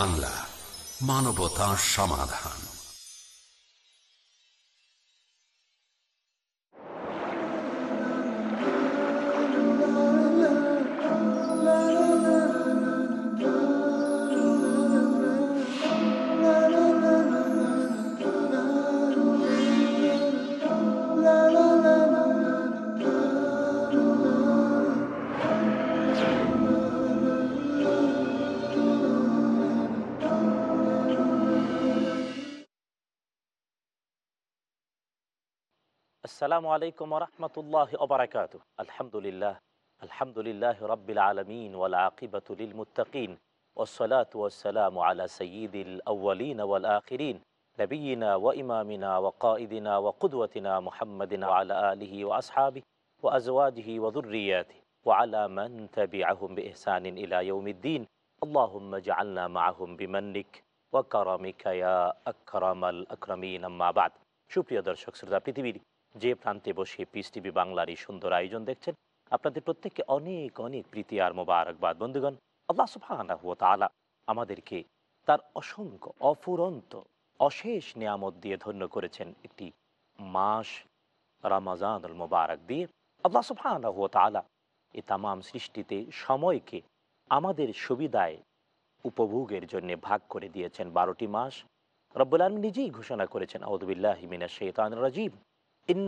বাংলা মানবতা সমাধান। আসসালামু আলাইকুম রহমতুল্লাহ ওবরাকাত আলহামদুলিল্লাহ আলহামদুলিল্লাহ রব্বিল আলমিন ওয়াল আকিবাতুলিল মুত্তাকিন والصلاة والسلام على سيد الأولين والآخرين نبينا وإمامنا وقائدنا وقدوتنا محمد وعلى آله وأصحابه وأزواجه وذرياته وعلى من تبعهم بإحسان إلى يوم الدين اللهم اجعلنا معهم بمنك وكرمك يا أكرم الأكرمين أما بعد সুপ্রিয় দর্শক শ্রোতা পৃথিবীর যে প্রান্তে বসে পিস টিভি বাংলার এই সুন্দর আয়োজন দেখছেন, আপনাদের প্রত্যেককে অনেক অনেক প্রীতি আর মোবারকবাদ। বন্ধুগণ, আল্লাহ সুবহানাহু ওয়া তাআলা আমাদেরকে তার অসংখ্য, অফুরন্ত, অশেষ নিয়ামত দিয়ে ধন্য করেছেন একটি মাস রামাজানুল মোবারক দিয়ে। আল্লাহ সুবহানাহু ওয়া তাআলা এই তামাম সৃষ্টিতে সময়কে আমাদের সুবিধায় উপভোগের জন্য ভাগ করে দিয়েছেন। বারোটি মাস রব্বুল আলম নিজেই ঘোষণা করেছেন আউদুবিল্লাহ মিনা শেতান রাজিব যেদিন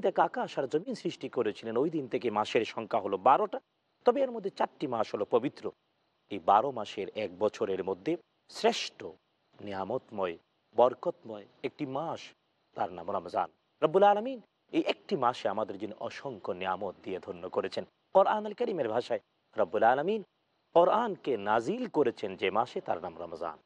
থেকে আকাশ আর জমিন সৃষ্টি করেছিলেন, ওই দিন থেকে মাসের সংখ্যা হলো বারোটা। তবে এর মধ্যে চারটি মাস হলো পবিত্র। এই বারো মাসের এক বছরের মধ্যে শ্রেষ্ঠ, নিয়ামতময়, বরকতময় একটি মাস তার নাম রমজান। রব্বুল আলমিন এই একটি মাসে আমাদের জন্য অসংখ্য নিয়ামত দিয়ে ধন্য করেছেন। কোরআন করিমের ভাষায় রব্বুল আলমিন কোরআনকে নাজিল করেছেন যে মাসে তার নাম রমজান।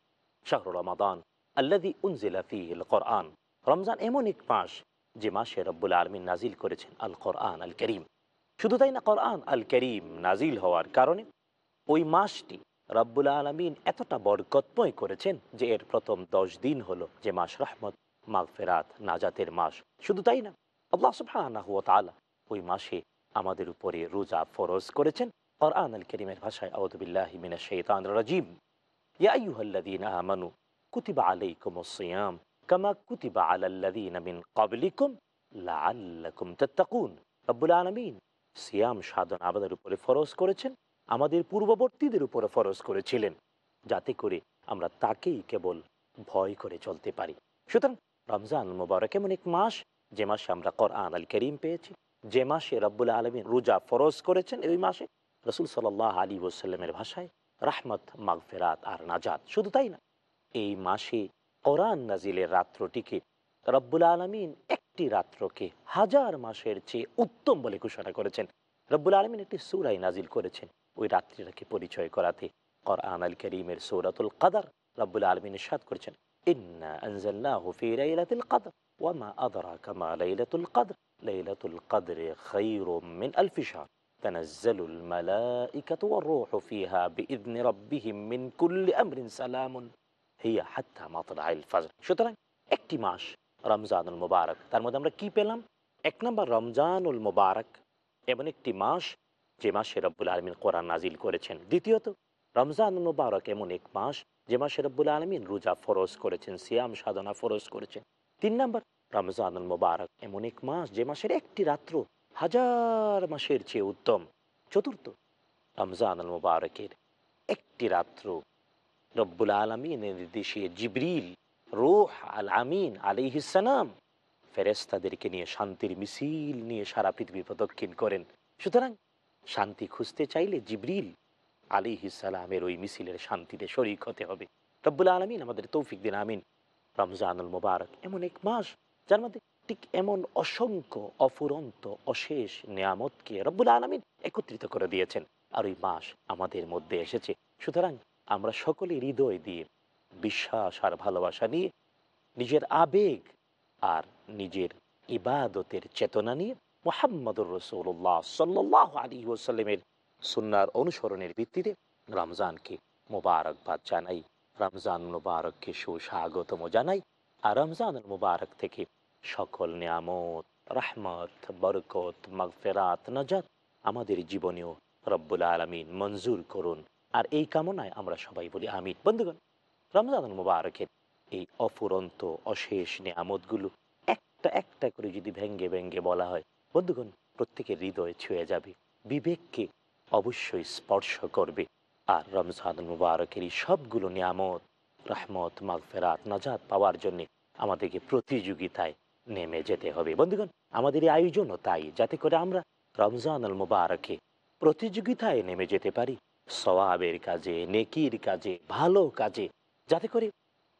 শাহরুল রমাদান আল্লাদি উনজিলাফিল কোরআন। রমজান এমন এক মাস যে মাসে রব্বুল আলমিন নাজিল করেছেন আল কোরআন আল করিম। শুধু তাই না, কোরআন আল করিম নাজিল হওয়ার কারণে ওই মাসটি রব্বুল আলমিন এতটা বরকতময় করেছেন যে এর প্রথম দশ দিন হলো যে মাস রহমত, মাগফেরাত, নাজাতের মাস। শুধু তাই না, আল্লাহ সুবহানাহু ওয়া তাআলা ওই মাসে আমাদের উপরে রোজা ফরজ করেছেন। কোরআন আল করিমের ভাষায় আউযুবিল্লাহি মিনাশ শাইতানির রাজীম ইয়া আইয়ুহাল্লাযীনা আমানু কুতিবা আলাইকুমুস সিয়াম কামা কুতিবা আলাল্লাযীনা মিন ক্বাবলিকুম লাআল্লাকুম তাত্তাকুন রব্বুল আলামিন সিয়াম সাধন আমাদের উপরে ফরজ করেছেন, আমাদের পূর্ববর্তীদের উপরে ফরজ করেছিলেন, যাতে করে আমরা তাকেই কেবল ভয় করে চলতে পারি। সুতরাং রমজান মুবারক এমন এক মাস, যে মাসে আমরা কোরআন আল করিম পেয়েছি, যে মাসে রব্বুল আলমিন রোজা ফরজ করেছেন ওই মাসে রসুল সাল্লাহ আলী ওসাল্লামের ভাষায় রাহমত, মাগফেরাত আর নাজাদ শুধু তাই না, এই মাসে কোরআন নাজিলের রাত্রটিকে রব্বুল আলমিন একটি রাত্রকে হাজার মাসের চেয়ে উত্তম বলে ঘোষণা করেছেন। রব্বুল আলমিন একটি সুরাই নাজিল করেছেন। ওই রাত্রিটাকে পরিচয় করাতে কোরআন আল করিমের সৌরাতুল কাদার রব্বুল আলমিন সাদ করেছেন। কদর ওয়ামা আদরাকা মা লাইলাতুল কদর লাইলাতুল কদরে খায়রুম মিন আলফি শাহর تنزل الملائكة والروح فيها بإذن ربهم من كل أمر سلام هي حتى مطلع الفجر সুতরাং একটি মাস রমজানুল মুবারক তার মধ্যে আমরা কি পেলাম এক নম্বর রমজানুল মুবারক এমন একটি মাস যে মাসে রব্বুল আলমিন কোরআন নাজিল করেছেন দ্বিতীয়ত রমজানুল মুবারক এমন এক মাস যে মাসে রব্বুল আলমিন রোজা ফরজ করেছেন সিয়াম সাধনা ফরজ করেছেন তিন নম্বর রমজানুল মুবারক এমন এক মাস যে মাসের একটি রাত্র হাজার মাসের চেয়ে উত্তম। চতুর্থ, রমজান আল মুবারকের একটি রাত্র রব্বুল আলমিনের নির্দেশে জিবরিল, রোহ আল আমিন আলিহিসানাম ফেরেস্তাদেরকে নিয়ে শান্তির মিছিল নিয়ে সারা পৃথিবী প্রদক্ষিণ করেন। সুতরাং শান্তি খুঁজতে চাইলে জিবরিল আলী ইসালামের ওই মিছিলের শান্তিতে শরিক হতে হবে। রব্বুল আলমিন আমাদের তৌফিক দিন, আমিন। রমজানুল মুবারক এমন এক মাস যার মধ্যে ঠিক এমন অসংখ্য, অফুরন্ত, অশেষ নিয়ামতকে রব্বুল আলমিন একত্রিত করে দিয়েছেন। আর ওই মাস আমাদের মধ্যে এসেছে। সুতরাং আমরা সকলে হৃদয় দিয়ে বিশ্বাস আর ভালোবাসা নিয়ে, নিজের আবেগ আর নিজের ইবাদতের চেতনা নিয়ে মোহাম্মদুর রসৌল্লাহ সাল্লাহ আলী ওসাল্লামের সুন্নার অনুসরণের ভিত্তিতে রমজানকে মোবারকবাদ জানাই রমজান মুবারককে সুস্বাগতম জানাই, আর রমজান মুবারক থেকে সকল নিয়ামত, রাহমত, বরকত, মাগফেরাত, নাজাত আমাদের জীবনেও রব্বুল আলমিন মঞ্জুর করুন। আর এই কামনায় আমরা সবাই বলি আমিন। বন্ধুগণ রমজান মুবারকের এই অফুরন্ত, অশেষ নিয়ামতগুলো একটা একটা করে যদি ভেঙ্গে ভেঙ্গে বলা হয়, বন্ধুগণ, প্রত্যেকের হৃদয়ে ছুঁয়ে যাবে, বিবেককে অবশ্যই স্পর্শ করবে। আর রমজান মুবারকের এই সবগুলো নিয়ামত, রহমত, মাগফেরাত, নাজাত পাওয়ার জন্যে আমাদেরকে প্রতিযোগিতায় নেমে যেতে হবে। বন্ধুগণ, আমাদের এই আয়োজনও তাই, যাতে করে আমরা রমজান আল মুবারকে প্রতিযোগিতায় নেমে যেতে পারি। সওয়াবের কাজে, নেকির কাজে, ভালো কাজে, যাতে করে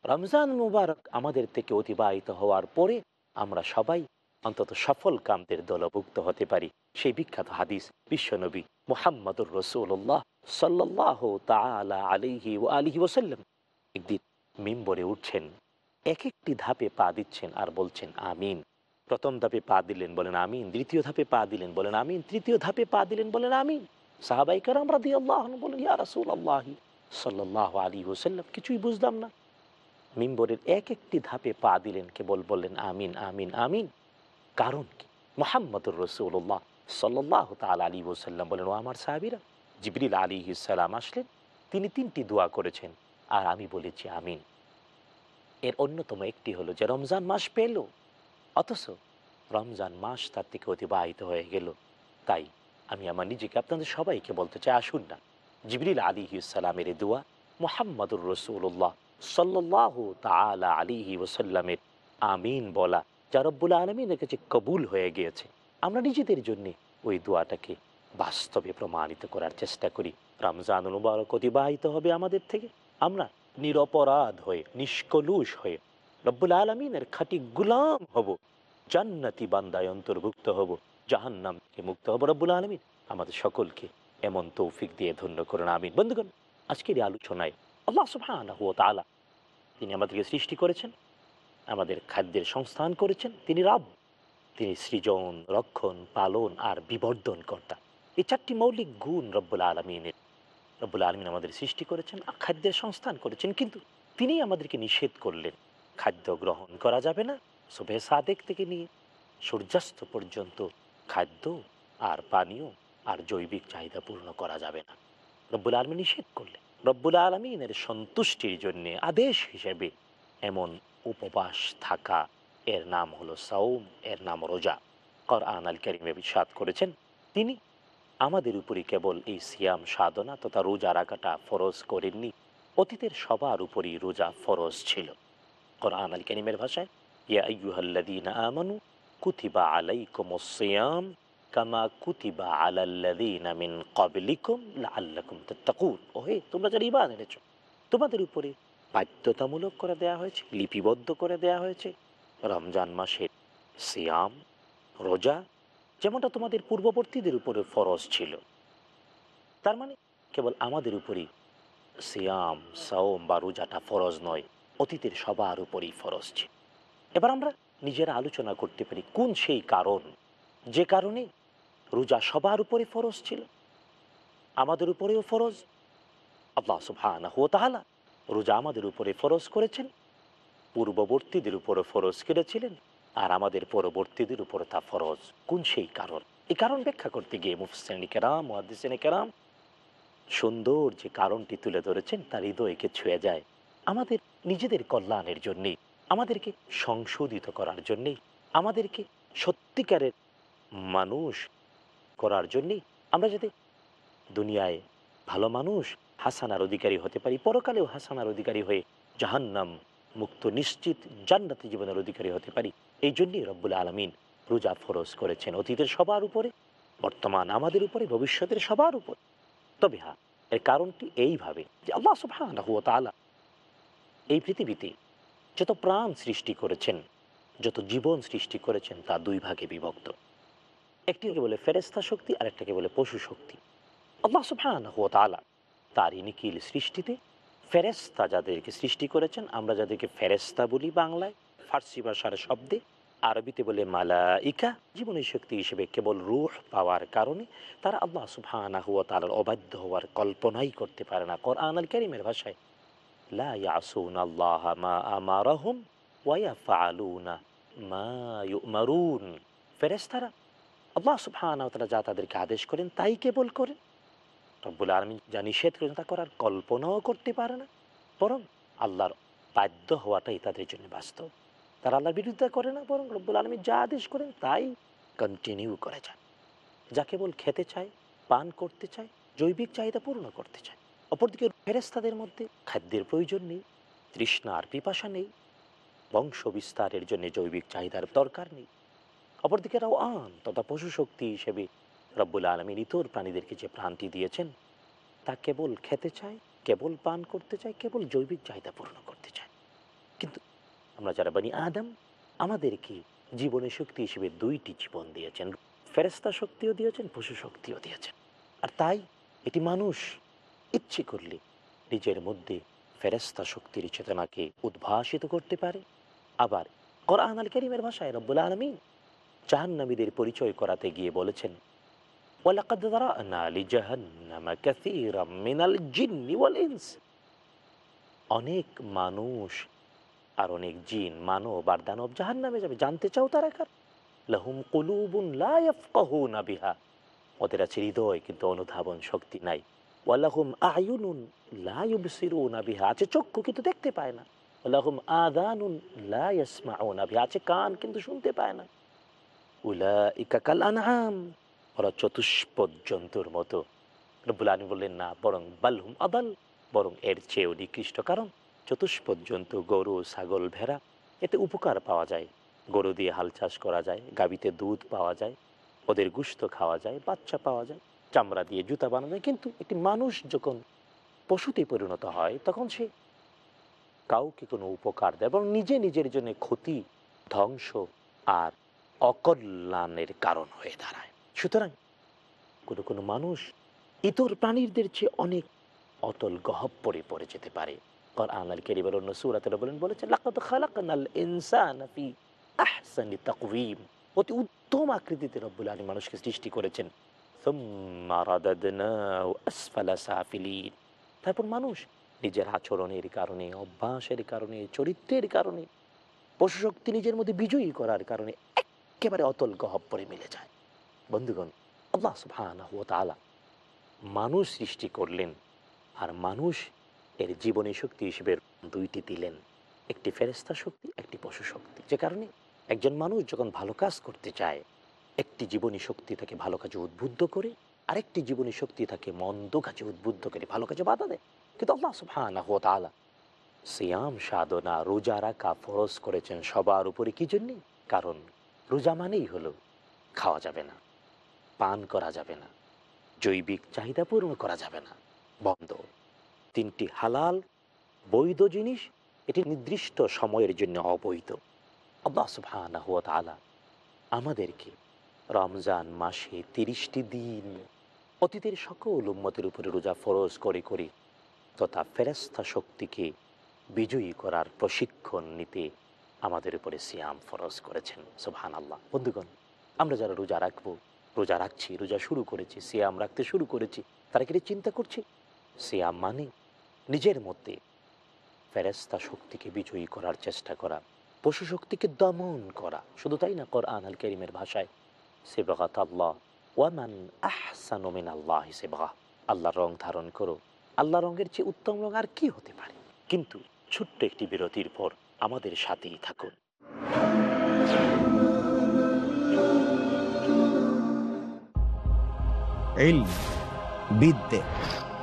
রমজান মুবারক আমাদের থেকে অতিবাহিত হওয়ার পরে আমরা সবাই অন্তত সফল কামদের দলভুক্ত হতে পারি। সেই বিখ্যাত হাদিস, বিশ্বনবী মোহাম্মদুর রসুল্লাহ সাল্লাহ তালা আলিহি ও আলিহি ওসাল্লাম একদিন মিম্বরে উঠছেন। এক একটি ধাপে পা দিচ্ছেন আর বলছেন আমিন। প্রথম ধাপে পা দিলেন বলেন আমিন, দ্বিতীয় ধাপে পা দিলেন বলেন আমিন, তৃতীয় ধাপে পা দিলেন বলেন আমিন। সাহাবাই কারাম রাদি আল্লাহ বলেন, ইয়া আল্লাহি সাল্লাহ আলী ওসাল্লাম কিছুই বুঝলাম না। মিম্বরের এক একটি ধাপে পা দিলেন কেবল বললেন, আমিন আমিন আমিন। কারণ কি? মোহাম্মদুর রসুল্লাহ সাল্লাহ তাল আলী ওসাল্লাম বলেন, ও আমার সাহাবিরা, জিবরিল আলী ইসালাম আসলেন, তিনি তিনটি দোয়া করেছেন আর আমি বলেছি আমিন। এর অন্যতম একটি হলো যে রমজান মাস পেল, অথচ রমজান মাস তার থেকে অতিবাহিত হয়ে গেল। তাই আমি আমার নিজেকে আপনাদের সবাইকে বলতে চাই, আসুন না। জিবরিল আলী ইসালামের দোয়া মোহাম্মদুর রসুল্লাহ সাল্লাহ তালা আলিহি ওসাল্লামের আমিন বলা যা রব্বুল আলমিনের কাছে কবুল হয়ে গিয়েছে। আমরা নিজেদের জন্যে ওই দোয়াটাকে বাস্তবে প্রমাণিত করার চেষ্টা করি। রমজান মুবারক অতিবাহিত হবে আমাদের থেকে। আমরা নিরপরাধ হয়ে, নিষ্কলুষ হয়ে রব্বুল আলমিনের খাঁটি গুলাম হব, জান্নাতি বান্দায় অন্তর্ভুক্ত হব, জাহান্নাম থেকে মুক্ত হব রব্বুল আলমিন। আমাদের সকলকে এমন তৌফিক দিয়ে ধন্য করুন, আমিন। বন্ধুগণ, আজকের এই আলোচনায় আল্লাহ সুবহানাহু ওয়া তাআলা তিনি আমাদেরকে সৃষ্টি করেছেন, আমাদের খাদ্যের সংস্থান করেছেন, তিনি রাব, তিনি সৃজন, রক্ষণ, পালন আর বিবর্ধন কর্তা এই চারটি মৌলিক গুণ রব্বুল আলমিনের রব্বুল আলমিন আমাদের সৃষ্টি করেছেন আর খাদ্যের সংস্থান করেছেন, কিন্তু তিনি আমাদেরকে নিষেধ করলেন। খাদ্য গ্রহণ করা যাবে না। শুভে সাদেক থেকে নিয়ে সূর্যাস্ত পর্যন্ত খাদ্য আর পানীয় আর জৈবিক চাহিদা পূর্ণ করা যাবে না। রব্বুল আলমী নিষেধ করলেন। রব্বুল আলমিনের সন্তুষ্টির জন্যে আদেশ হিসেবে এমন উপবাস থাকা, এর নাম হলো সাউম এর নাম রোজা। কর আনাল করিমে বিশ্বাদ করেছেন। তিনি আমাদের উপরই কেবল এই সিয়াম, সাধনা তথা রোজা রাখাটা ফরজ করেননি। অতীতের সবার উপরই রোজা ফরজ ছিল। কোরআন আল করিমের ভাষায়, ইয়া আইয়ুহাল্লাযীনা আমানু কুতিবা আলাইকুমুস সিয়াম কামা কুতিবা আলাল্লাযীনা মিন ক্বাবলিকুম লাআল্লাকুম তাত্তাকুন। ওহে, তোমরা যারা ঈমান এনেছো, তোমাদের উপরে বাধ্যতামূলক করে দেয়া হয়েছে, লিপিবদ্ধ করে দেয়া হয়েছে। রমজান মাসের সিয়াম, রোজা যেমনটা তোমাদের পূর্ববর্তীদের উপরে ফরজ ছিল। তার মানে কেবল আমাদের উপরই সিয়াম, সাওম বা রোজাটা ফরজ নয়, অতীতের সবার উপরেই ফরজ ছিল। এবার আমরা নিজেরা আলোচনা করতে পারি কোন সেই কারণ, যে কারণে রোজা সবার উপরে ফরজ ছিল, আমাদের উপরেও ফরজ। আল্লাহ সুবহানাহু ওয়া তাআলা রোজা আমাদের উপরে ফরজ করেছেন, পূর্ববর্তীদের উপরে ফরজ করেছিলেন। আর আমাদের পরবর্তীদের উপর তা ফরজ। কোন সেই কারণ? এই কারণ ব্যাখ্যা করতে গিয়ে মুফসেন কেরাম মহাদিসেন কেরাম সুন্দর যে কারণটি তুলে ধরেছেন, তার হৃদয়কে ছুঁয়ে যায়। আমাদের নিজেদের কল্যাণের জন্যে আমাদেরকে সংশোধিত করার জন্যে আমাদেরকে সত্যিকারের মানুষ করার জন্যে আমরা যাতে দুনিয়ায় ভালো মানুষ, হাসানার অধিকারী হতে পারি, পরকালেও হাসানার অধিকারী হয়ে জাহান্নাম মুক্ত, নিশ্চিত, জান্নাতি জীবনের অধিকারী হতে পারি এই জন্যই রব্বুল আলমিন রোজা ফরজ করেছেন অতীতের সবার উপরে, বর্তমান আমাদের উপরে, ভবিষ্যতের সবার উপরে। তবে হ্যাঁ এর কারণটি এইভাবে যে আল্লাহ ওয়া এই পৃথিবীতে যত প্রাণ সৃষ্টি করেছেন, যত জীবন সৃষ্টি করেছেন, তা দুই ভাগে বিভক্ত। একটিকে বলে ফেরেস্তা শক্তি আর একটাকে বলে পশু শক্তি। আল্লাহ ওয়া তাআলা তার নিখিল সৃষ্টিতে ফেরেস্তা যাদেরকে সৃষ্টি করেছেন, আমরা যাদেরকে ফেরেস্তা বলি বাংলায় ফার্সি ভাষার শব্দে, আরবিতে বলে মালাইকা, জীবনী শক্তি হিসেবে কেবল রুহ পাওয়ার কারণে তারা আল্লাহ সুফানা হুয়া তাআলার অবাধ্য হওয়ার কল্পনাই করতে পারে না। কোরআন আল কারীমের ভাষায়, লা ইয়াসুন আল্লাহ মা আমারাহুম ওয়া ইয়াফআলুনা মা ইউমারুন। ফেরেশতারা আল্লাহ সুবহানাহু ওয়া তাআলা যা তাদেরকে আদেশ করেন তাই কেবল করেন। রব্বুল আলামিন যা নিষেধ করেন তা করার কল্পনাও করতে পারে না, বরং আল্লাহর বাধ্য হওয়াটাই তাদের জন্য বাস্তব। তারা আল্লাহর বিরোধিতা করে না, বরং রব্বুল আলমী যা আদেশ করেন তাই কন্টিনিউ করে যায়। যা কেবল খেতে চায়, পান করতে চায়, জৈবিক চাহিদা পূর্ণ করতে চায়। অপরদিকে ফেরেস্তাদের মধ্যে খাদ্যের প্রয়োজন নেই, তৃষ্ণা আর পিপাসা নেই, বংশ বিস্তারের জন্য জৈবিক চাহিদার দরকার নেই। অপরদিকে রাও আন তথা পশু শক্তি হিসেবে রব্বুল আলমীর ইতর প্রাণীদেরকে যে প্রাণটি দিয়েছেন, তা কেবল খেতে চায়, কেবল পান করতে চায়, কেবল জৈবিক চাহিদা পূর্ণ করতে চায়। কিন্তু আমরা যারা বানি আদম, আমাদেরকে জীবনের শক্তি হিসেবে দুইটি জীবন দিয়েছেন। ফেরেস্তা শক্তিও দিয়েছেন, পশু শক্তিও দিয়েছেন। আর তাই এটি মানুষ ইচ্ছে করলে নিজের মধ্যে ফেরেস্তা শক্তির চেতনাকে উদ্ভাসিত করতে পারে। আবার কোরআন আল করিমের ভাষায় রব্বুল আলমী জাহান্নামীদের পরিচয় করাতে গিয়ে বলেছেন অনেক মানুষ আর অনেক জিন, মানব আর দানব জাহান নামে যাবে। জানতে চাও তারা কার? লাহুম কুলুবুন লা ইয়াফকাহুনা বিহা। ওদের আছে হৃদয়, কিন্তু অনুধাবন শক্তি নাই। ওয়ালাহুম আয়ুনুন লা ইউবসিরুনা বিহা। আছে চক্ষু, কিন্তু দেখতে পায় না। ওয়ালাহুম আযানুন লা ইয়াসমাউনা বিহা। আছে কান, কিন্তু শুনতে পায় না। উলাইকা কাল আনআম ওরা চতুষ্পদ জন্তুর মতো। রব্বুল আলামিন বললেন, না, বরং বালহুম আদাল। বরং এর চেয়েও নিকৃষ্ট কারণ চতুষ্পদ গরু ছাগল ভেড়া, এতে উপকার পাওয়া যায়। গরু দিয়ে হাল চাষ করা যায় গাবিতে দুধ পাওয়া যায়, ওদের গুস্ত খাওয়া যায়, বাচ্চা পাওয়া যায়, চামড়া দিয়ে জুতা বানানো যায়। কিন্তু একটি মানুষ যখন পশুতে পরিণত হয়, তখন সে কাউকে কোনো উপকার দেয় এবং নিজে নিজের জন্য ক্ষতি, ধ্বংস আর অকল্যাণের কারণ হয়ে দাঁড়ায়। সুতরাং কোনো কোনো মানুষ ইতর প্রাণীদের চেয়ে অনেক অতল গহব্বরে পড়ে যেতে পারে। কোরআন আল কারীমের অন্য সূরাতে বলেন বলেছেন লাকাদ খালাকনাল ইনসানা ফি আহসানি তাকওয়িম অতি উত্তম আকৃতিতে রব্বুল আলামিন মানুষকে সৃষ্টি করেছেন তারপর মানুষ নিজের আচরণের কারণে অভ্যাসের কারণে চরিত্রের কারণে পশু শক্তি নিজের মধ্যে বিজয়ী করার কারণে একেবারে অতল গহব্বরে মিলে যায় বন্ধুগণ আল্লাহ তাআলা মানুষ সৃষ্টি করলেন আর মানুষ এর জীবনী শক্তি হিসেবে দুইটি দিলেন। একটি ফেরেস্তা শক্তি, একটি পশু শক্তি। যে কারণে একজন মানুষ যখন ভালো কাজ করতে চায়, একটি জীবনী শক্তি তাকে ভালো কাজে উদ্বুদ্ধ করে, আরেকটি জীবনী শক্তি তাকে মন্দ কাজে উদ্বুদ্ধ করে, ভালো কাজে বাধা দেয়। কিন্তু আল্লাহ ওয়া তাআলা সিয়াম, সাধনা, রোজা রাখা ফরজ করেছেন সবার উপরে কি জন্যে? কারণ রোজা মানেই হলো খাওয়া যাবে না, পান করা যাবে না, জৈবিক চাহিদা পূরণ করা যাবে না, বন্ধ। তিনটি হালাল বৈধ জিনিস, এটি নির্দিষ্ট সময়ের জন্য অবৈধ। আল্লাহ সুবহানাহু ওয়া তাআলা আমাদেরকে রমজান মাসে তিরিশটি দিন অতীতের সকল উম্মতের উপরে রোজা ফরজ করে করে তথা ফেরেস্তা শক্তিকে বিজয়ী করার প্রশিক্ষণ নিতে আমাদের উপরে সিয়াম ফরজ করেছেন সুবহান আল্লাহ বন্ধুগণ, আমরা যারা রোজা রাখব, রোজা রাখছি, রোজা শুরু করেছি, সিয়াম রাখতে শুরু করেছি, তারা কি চিন্তা করছি? সিয়াম মানে নিজের মধ্যে ফেরেস্তা শক্তিকে বিজয়ী করার চেষ্টা করা, পশু শক্তিকে দমন করা। শুধু তাই না, কোরআন আল করিমের ভাষায়, সেবাগাত আল্লাহ, ওয়ামান আহসানু মিন আল্লাহ সেবাগা। আল্লাহ রং ধারণ করো। আল্লাহ রঙের চেয়ে উত্তম রং আর কি হতে পারে? কিন্তু ছোট্ট একটি বিরতির পর আমাদের সাথেই থাকুন। বিদ্যে।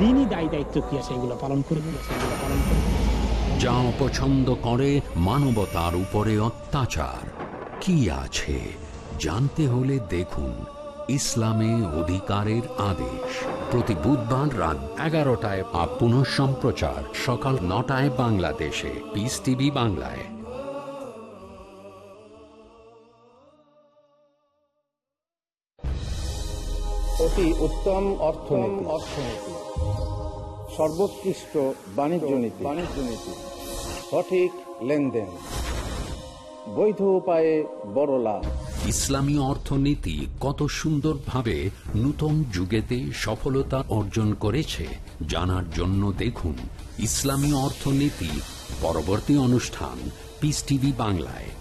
দিনই দায় দায়িত্ব কি আছে? এগুলো পালন করব সেগুলো পালন করব যা অপছন্দ করে মানবতার উপরে অত্যাচার। কি আছে? জানতে হলে দেখুন ইসলামে অধিকারের আদেশ। প্রতি বুধবার রাত এগারোটায় বা পুনঃ সম্প্রচার সকাল নটায় বাংলাদেশে। পিস টিভি বাংলায়। অতি উত্তম অর্থনীতি। অর্থনীতি। সর্বোৎকৃষ্ট বাণিজ্য নীতি। বাণিজ্য নীতি। সঠিক লেনদেন। বৈধ উপায়ে বড় লাভ। ইসলামী অর্থনীতি কত সুন্দরভাবে নূতন যুগেতে সফলতা অর্জন করেছে জানার জন্য দেখুন ইসলামী অর্থনীতি পরবর্তী অনুষ্ঠান পিস টিভি বাংলায়।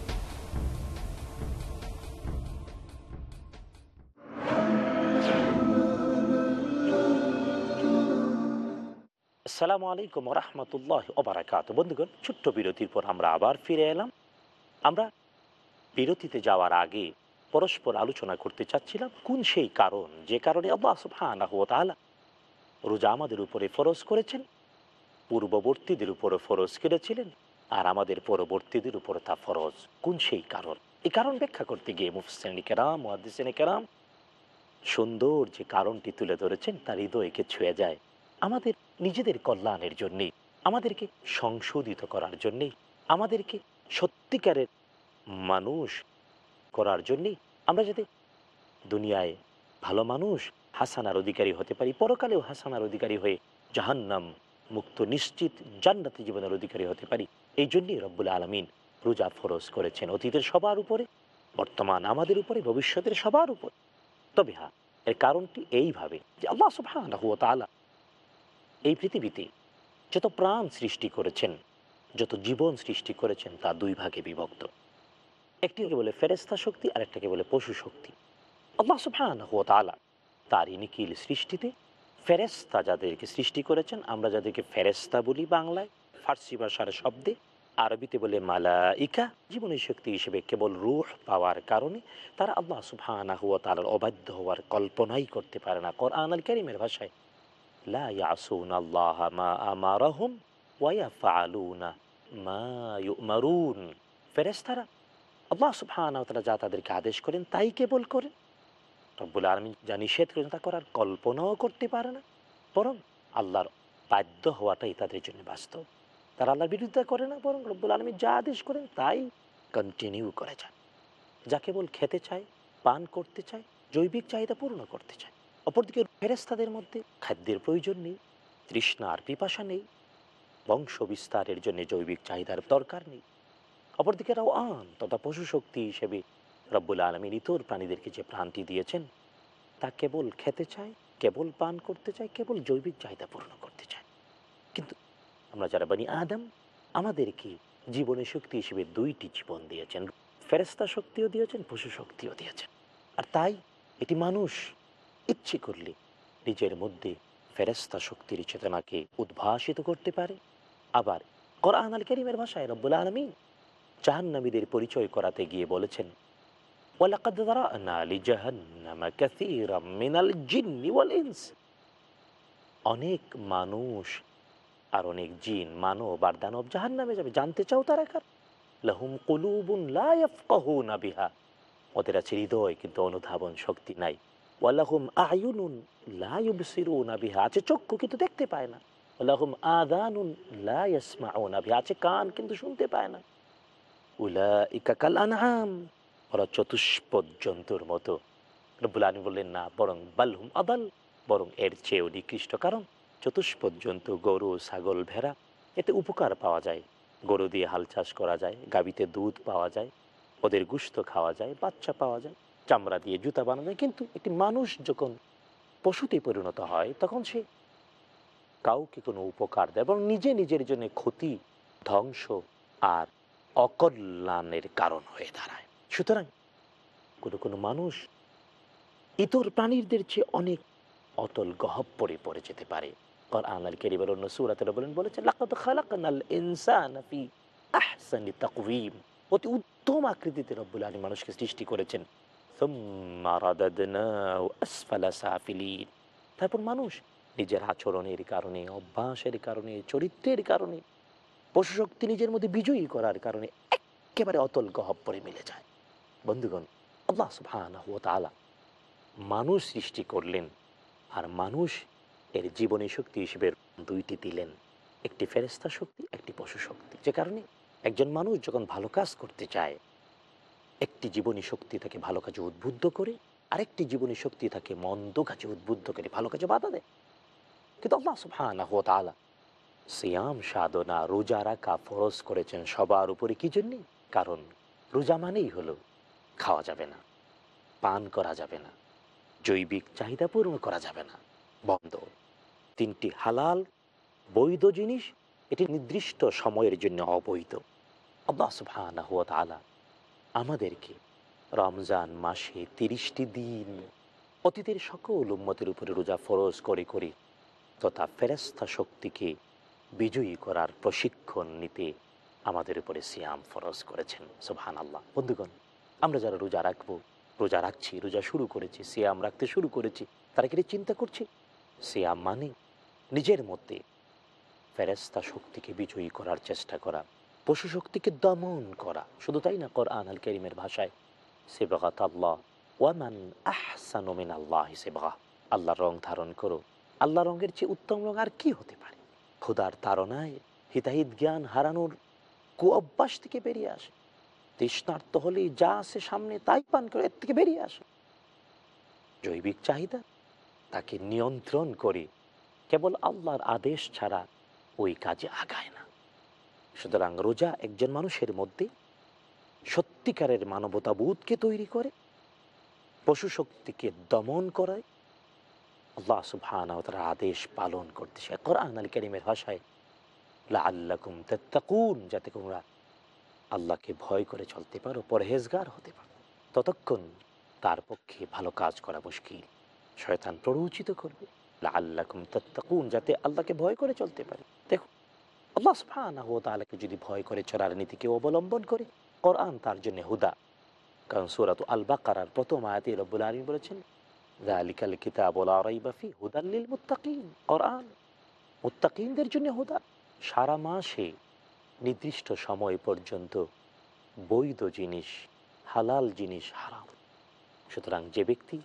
আসসালামু আলাইকুম রহমতুল্লাহ ওবরাকাত বন্ধুগণ, ছোট্ট বিরতির পর আমরা আবার ফিরে এলাম। আমরা বিরতিতে যাওয়ার আগে পরস্পর আলোচনা করতে চাচ্ছিলাম, কোন সেই কারণ? যে কারণে আল্লাহ রোজা আমাদের উপরে ফরজ করেছেন, পূর্ববর্তীদের উপরে ফরজ করেছিলেন আর আমাদের পরবর্তীদের উপর তা ফরজ। কোন সেই কারণ? এই কারণ ব্যাখ্যা করতে গিয়ে মুফসেনী কেরাম, মুহাদ্দিসিনে কেরাম সুন্দর যে কারণটি তুলে ধরেছেন, তার হৃদয়কে ছুঁয়ে যায়। আমাদের নিজেদের কল্যাণের জন্যে, আমাদেরকে সংশোধিত করার জন্যে, আমাদেরকে সত্যিকারের মানুষ করার জন্যে আমরা যাতে দুনিয়ায় ভালো মানুষ, হাসানার অধিকারী হতে পারি, পরকালেও হাসানার অধিকারী হয়ে জাহান্নাম মুক্ত, নিশ্চিত, জান্নাতি জীবনের অধিকারী হতে পারি, এই জন্যই রব্বুল আলমিন রোজা ফরজ করেছেন অতীতের সবার উপরে, বর্তমান আমাদের উপরে, ভবিষ্যতের সবার উপরে। তবে হ্যাঁ এর কারণটি এইভাবে যে আল্লাহ তাআলা এই পৃথিবীতে যত প্রাণ সৃষ্টি করেছেন, যত জীবন সৃষ্টি করেছেন, তা দুই ভাগে বিভক্ত। একটিকে বলে ফেরেস্তা শক্তি আর একটাকে বলে পশু শক্তি। আল্লাহ সুবহানাহু ওয়া তাআলা তার এই নিখিল সৃষ্টিতে ফেরেস্তা যাদেরকে সৃষ্টি করেছেন, আমরা যাদেরকে ফেরেস্তা বলি বাংলায়, ফার্সি ভাষার শব্দে, আরবিতে বলে মালাইকা, জীবনী শক্তি হিসেবে কেবল রুহ পাওয়ার কারণে তারা আল্লাহ সুবহানাহু ওয়া তাআলার অবাধ্য হওয়ার কল্পনাই করতে পারে না। কোরআন আল কারীমের ভাষায় লা মা ওয়া আল্লাহ যা তাদেরকে আদেশ করেন তাই কেবল করেন। রব্বুল আলামিন যা নিষেধ করেন তা করার কল্পনাও করতে পারে না। বরং আল্লাহর বাধ্য হওয়াটাই তাদের জন্য বাস্তব। তারা আল্লাহর বিরুদ্ধে করে না, বরং রব্বুল আলমী যা আদেশ করেন তাই কন্টিনিউ করে যান যা কেবল খেতে চায়, পান করতে চায়, জৈবিক চাহিদা পূর্ণ করতে চায়। অপরদিকে ফেরেস্তাদের মধ্যে খাদ্যের প্রয়োজন নেই, তৃষ্ণা আর পিপাসা নেই, বংশ বিস্তারের জন্য জৈবিক চাহিদার দরকার নেই। অপরদিকে রাও আন তথা পশু শক্তি হিসেবে রব্বুল আলমীর ইতর প্রাণীদেরকে যে প্রাণটি দিয়েছেন, তা কেবল খেতে চায়, কেবল পান করতে চায়, কেবল জৈবিক চাহিদা পূর্ণ করতে চায়। কিন্তু আমরা যারা বানি আদম, আমাদেরকে জীবনের শক্তি হিসেবে দুইটি জীবন দিয়েছেন। ফেরেস্তা শক্তিও দিয়েছেন পশু শক্তিও দিয়েছেন। আর তাই এটি মানুষ ইচ্ছে করলে নিজের মধ্যে ফেরেস্তা শক্তির চেতনাকে উদ্ভাসিত করতে পারে। আবার কোরআন আল করিমের ভাষায় রব্বুল আলমী জাহান্নামীদের পরিচয় করাতে গিয়ে বলেছেন অনেক মানুষ আর অনেক জিন মানব আর দানব জাহান নামে যাবে। জানতে চাও তারা কার? লাহুম কুলুবুন বিহা। ওদের আছে হৃদয়, কিন্তু অনুধাবন শক্তি নাই। ওয়ালাহুম আয়ুনুন লা ইউবসিরুনা বিহা। আছে চক্ষু কিন্তু দেখতে পায় না। ওয়ালাহুম আযানুন লা ইয়াসমাউনা বিহা। আছে কান কিন্তু শুনতে পায় না। উলাইকা কাল আনআম ওরা চতুষ্পদ জন্তুর মতো। রব্বুল বললেন, না, বরং বালহুম আদাল। বরং এর চেয়েও নিকৃষ্ট। কারণ চতুষ্পদ জন্তু গরু, ছাগল, ভেড়া, এতে উপকার পাওয়া যায়। গরু দিয়ে হাল চাষ করা যায় গাবিতে দুধ পাওয়া যায়, ওদের গুস্ত খাওয়া যায়, বাচ্চা পাওয়া যায়। চামড়া দিয়ে জুতা বানানো যায় কিন্তু একটি মানুষ যখন পশুতে পরিণত হয়, তখন সে কাউকে কোনো উপকার দেয় এবং নিজে নিজের জন্য ক্ষতি, ধ্বংস আর অকল্যাণের কারণ হয়ে দাঁড়ায়। সুতরাং কোনো কোনো মানুষ ইতর প্রাণীদের চেয়ে অনেক অতল গহব্বরে পড়ে যেতে পারে। আল অতি উত্তম আকৃতিতে রব্বুল আলামিন মানুষকে সৃষ্টি করেছেন। তারপর মানুষ নিজের আচরণের কারণে, অভ্যাসের কারণে, চরিত্রের কারণে, পশুশক্তি নিজের মধ্যে বিজয়ী করার কারণে একেবারে অতল গহব্বরে মিলে যায়। বন্ধুগণ, আল্লাহ ওয়া মানুষ সৃষ্টি করলেন আর মানুষ এর জীবনী শক্তি হিসেবে দুইটি দিলেন। একটি ফেরেস্তা শক্তি, একটি পশু শক্তি যে কারণে একজন মানুষ যখন ভালো কাজ করতে চায় একটি জীবনী শক্তি তাকে ভালো কাজে উদ্বুদ্ধ করে, আরেকটি জীবনী শক্তি তাকে মন্দ কাজে উদ্বুদ্ধ করে, ভালো কাজে বাধা দেয়। কিন্তু আল্লাহ সিয়াম, সাধনা, রোজা রাখা ফরজ করেছেন সবার উপরে কি জন্যে? কারণ রোজা মানেই হলো খাওয়া যাবে না, পান করা যাবে না, জৈবিক চাহিদা পূরণ করা যাবে না, বন্ধ। তিনটি হালাল, বৈধ জিনিস, এটি নির্দিষ্ট সময়ের জন্য অবৈধ। আল্লাহ সুবহানাহু ওয়া তাআলা আমাদেরকে রমজান মাসে তিরিশটি দিন অতীতের সকল উম্মতের উপরে রোজা ফরজ করে করে তথা ফেরেস্তা শক্তিকে বিজয়ী করার প্রশিক্ষণ নিতে আমাদের উপরে সিয়াম ফরজ করেছেন সুবহান আল্লাহ বন্ধুগণ, আমরা যারা রোজা রাখব, রোজা রাখছি, রোজা শুরু করেছি, সিয়াম রাখতে শুরু করেছি, তারা কি চিন্তা করছি? সিয়াম মানে নিজের মধ্যে ফেরেস্তা শক্তিকে বিজয়ী করার চেষ্টা করা পশু শক্তিকে দমন করা। শুধু তাই না কোরআন আল করিমের ভাষায়? সেবাগাত আল্লাহ ওয়ামান আহসানু মিন আল্লাহ সেবাগা। আল্লাহ রং ধারণ করো। আল্লাহ রঙের চেয়ে উত্তম রং আর কি হতে পারে? খোদার তাড়নায় হিতাহিত জ্ঞান হারানোর কু অভ্যাস থেকে বেরিয়ে আসে। তৃষ্ণার্ত হলেই যা আসে সামনে তাই পান করে এর থেকে বেরিয়ে আসে। জৈবিক চাহিদা? তাকে নিয়ন্ত্রণ করে। কেবল আল্লাহর আদেশ ছাড়া ওই কাজে আগায় না। সুতরাং রোজা একজন মানুষের মধ্যে সত্যিকারের মানবতাবোধকে তৈরি করে পশু শক্তিকে দমন করায়। আল্লাহ সুবহান আদেশ পালন করতে সে কোরআন আল করিমের ভাষায় আল্লাকুম তাত্তাকুন, যাতে তোমরা আল্লাহকে ভয় করে চলতে পারো, পরহেজগার হতে পারো। ততক্ষণ তার পক্ষে ভালো কাজ করা মুশকিল। শয়তান প্ররোচিত করবে। আল্লাকুম তাত্তাকুন, যাতে আল্লাহকে ভয় করে চলতে পারে। দেখো আল্লাহ ওয়া তাআলাকে যদি ভয় করে, চলার নীতিকে অবলম্বন করে, কোরআন তার জন্য হুদা। কারণ সূরাত আল বাকারার প্রথম আয়াতে রব্বুল আলামিন বলেছেন, যালিকাল কিতাবু লা রাইবা ফি হুদাল লিল মুত্তাকিন। কোরআন মুত্তাকিনদের জন্য হুদা। সারা মাসে নির্দিষ্ট সময় পর্যন্ত বৈধ জিনিস, হালাল জিনিস হারাম। সুতরাং যে ব্যক্তি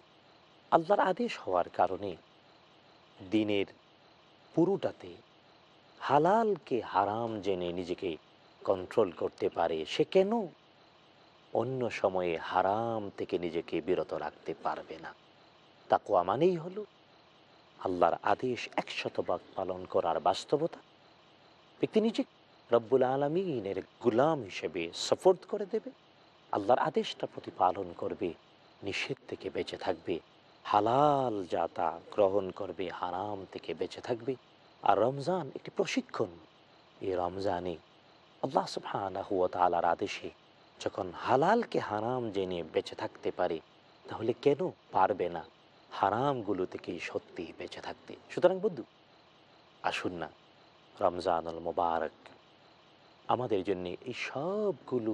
আল্লাহর আদেশ হওয়ার কারণে দিনের পুরোটাতে হালালকে হারাম জেনে নিজেকে কন্ট্রোল করতে পারে, সে কেন? অন্য সময়ে হারাম থেকে নিজেকে বিরত রাখতে পারবে না। তাকুয়া মানেই হলো আল্লাহর আদেশ একশতভাগ পালন করার বাস্তবতা। ব্যক্তি নিজে রব্বুল আলমিনের গুলাম হিসেবে সফর্দ করে দেবে, আল্লাহর আদেশটা প্রতিপালন করবে, নিষেধ থেকে বেঁচে থাকবে, হালাল যা তা গ্রহণ করবে, হারাম থেকে বেঁচে থাকবে। আর রমজান একটি প্রশিক্ষণ। এই রমজানে আল্লাহ সুবহানাহু ওয়া তাআলার আদেশে যখন হালালকে হারাম জেনে বেঁচে থাকতে পারে, তাহলে কেন পারবে না হারামগুলো থেকে সত্যি বেঁচে থাকতে? সুতরাং বন্ধু, আসুন না, রমজানুল মোবারক আমাদের জন্য এই সবগুলো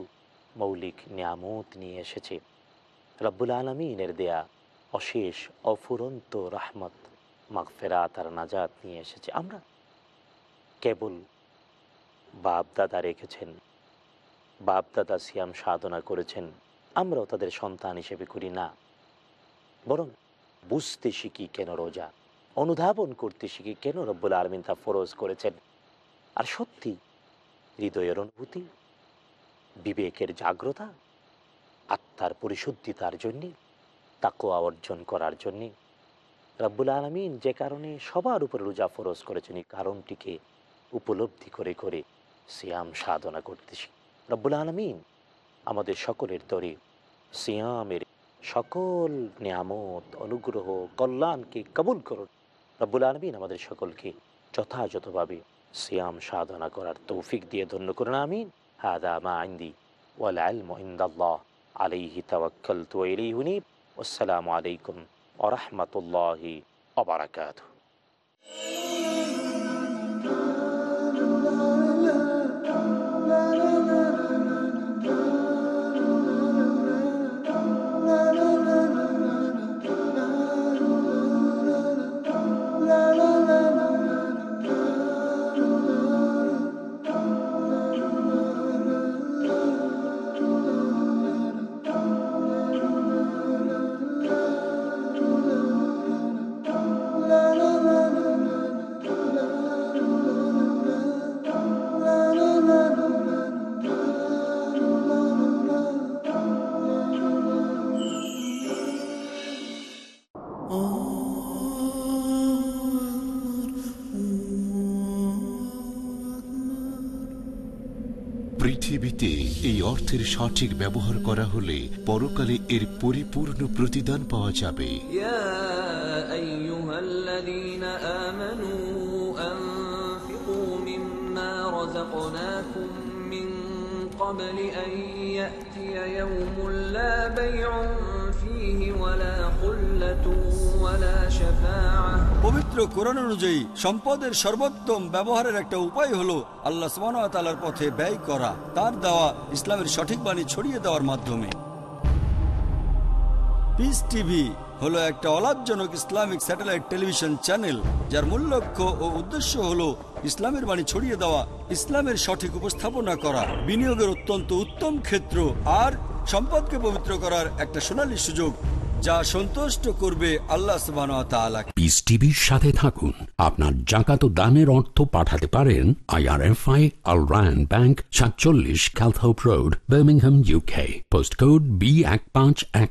মৌলিক নিয়ামত নিয়ে এসেছে। রব্বুল আলমিনের দেয়া অশেষ অফুরন্ত রহমত মাগফেরাত আর নাজাত নিয়ে এসেছে। আমরা কেবল বাপ দাদা রেখেছেন বাপ দাদা সিয়াম সাধনা করেছেন, আমরাও তাদের সন্তান হিসেবে করি না। বরং বুঝতে শিখি কেন রোজা, অনুধাবন করতে শিখি কেন রব্বুল আলমিন তা ফরজ করেছেন। আর সত্যি, হৃদয়ের অনুভূতি, বিবেকের জাগ্রতা, আত্মার পরিশুদ্ধিতার জন্যে, তাকোয়া অর্জন করার জন্যে রব্বুল আলমিন যে কারণে সবার উপরে রোজা ফরজ করেছেন, এই কারণটিকে উপলব্ধি করে করে সিয়াম সাধনা করতেছি। রব্বুল আলমিন আমাদের সকলের তরে সিয়ামের সকল নিয়ামত, অনুগ্রহ, কল্যাণকে কবুল করুন। রব্বুল আলমিন আমাদের সকলকে যথাযথভাবে সিয়াম সাধনা করার তৌফিক দিয়ে ধন্য করুন, আমিন। হাদা মা আইন্দি ওয়াল আলম ইন্দাল্লাহ আলাইহি তাওয়াক্কালতু ওয়া ইলাইহি উনীব। আসসালামু আলাইকুম ওয়া রাহমাতুল্লাহি ওয়া অর্থের সঠিক ব্যবহার করা হলে পরকালে এর পরিপূর্ণ প্রতিদান পাওয়া যাবে। قبل أن يأتي يوم لا بيع فيه ولا خلة ولا شفاعة পবিত্র কোরআন অনুযায়ী সম্পদের সর্বোত্তম ব্যবহারের একটা উপায় হলো আল্লাহ সুবাহর পথে ব্যয় করা তার দেওয়া ইসলামের সঠিক বাণী ছড়িয়ে দেওয়ার মাধ্যমে পিস টিভি হলো একটা অলাভজনক ইসলামিক স্যাটেলাইট টেলিভিশন চ্যানেল যার মূল লক্ষ্য ও উদ্দেশ্য হলো ইসলামের বাণী ছড়িয়ে দেওয়া, ইসলামের সঠিক উপস্থাপনা করা, বিনিয়োগের অত্যন্ত উত্তম ক্ষেত্র আর সম্পদকে পবিত্র করার একটা সোনালী সুযোগ যা সন্তুষ্ট করবে আল্লাহ পিস টিভির সাথে থাকুন। আপনার জাকাত দানের অর্থ পাঠাতে পারেন আইআরএফআই আল রায়ন ব্যাংক সাতচল্লিশ Calthorpe road Birmingham UK post code B এক পাঁচ এক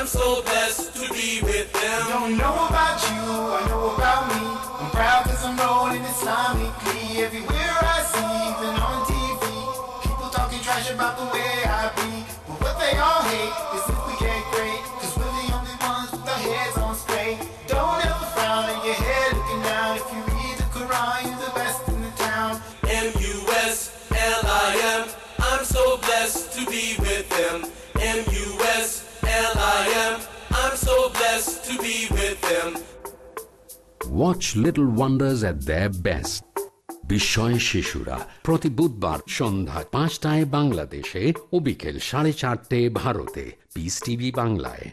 I'm so blessed to be with them. Don't know about you, I know about me. I'm proud cause I'm rolling Islamically. Everywhere watch little wonders at the best বিস্ময় শিশুরা প্রতি বুধবার সন্ধ্যা পাঁচটায় বাংলাদেশে ও বিকেল সাড়ে চারটে ভারতে। পিস টিভি বাংলায়।